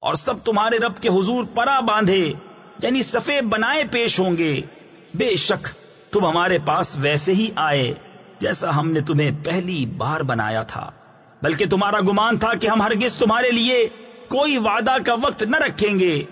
اور سب تمہارے رب کے حضور پرا باندھے یعنی صفے بنائے پیش ہوں گے۔ بے شک، تم ہمارے پاس ویسے ہی آئے، جیسا ہم نے تمہیں پہلی بار بنایا تھا۔ بلکہ تمہارا گمان تھا کہ ہم ہرگز تمہارے لیے کوئی وعدہ کا وقت نہ رکھیں گے۔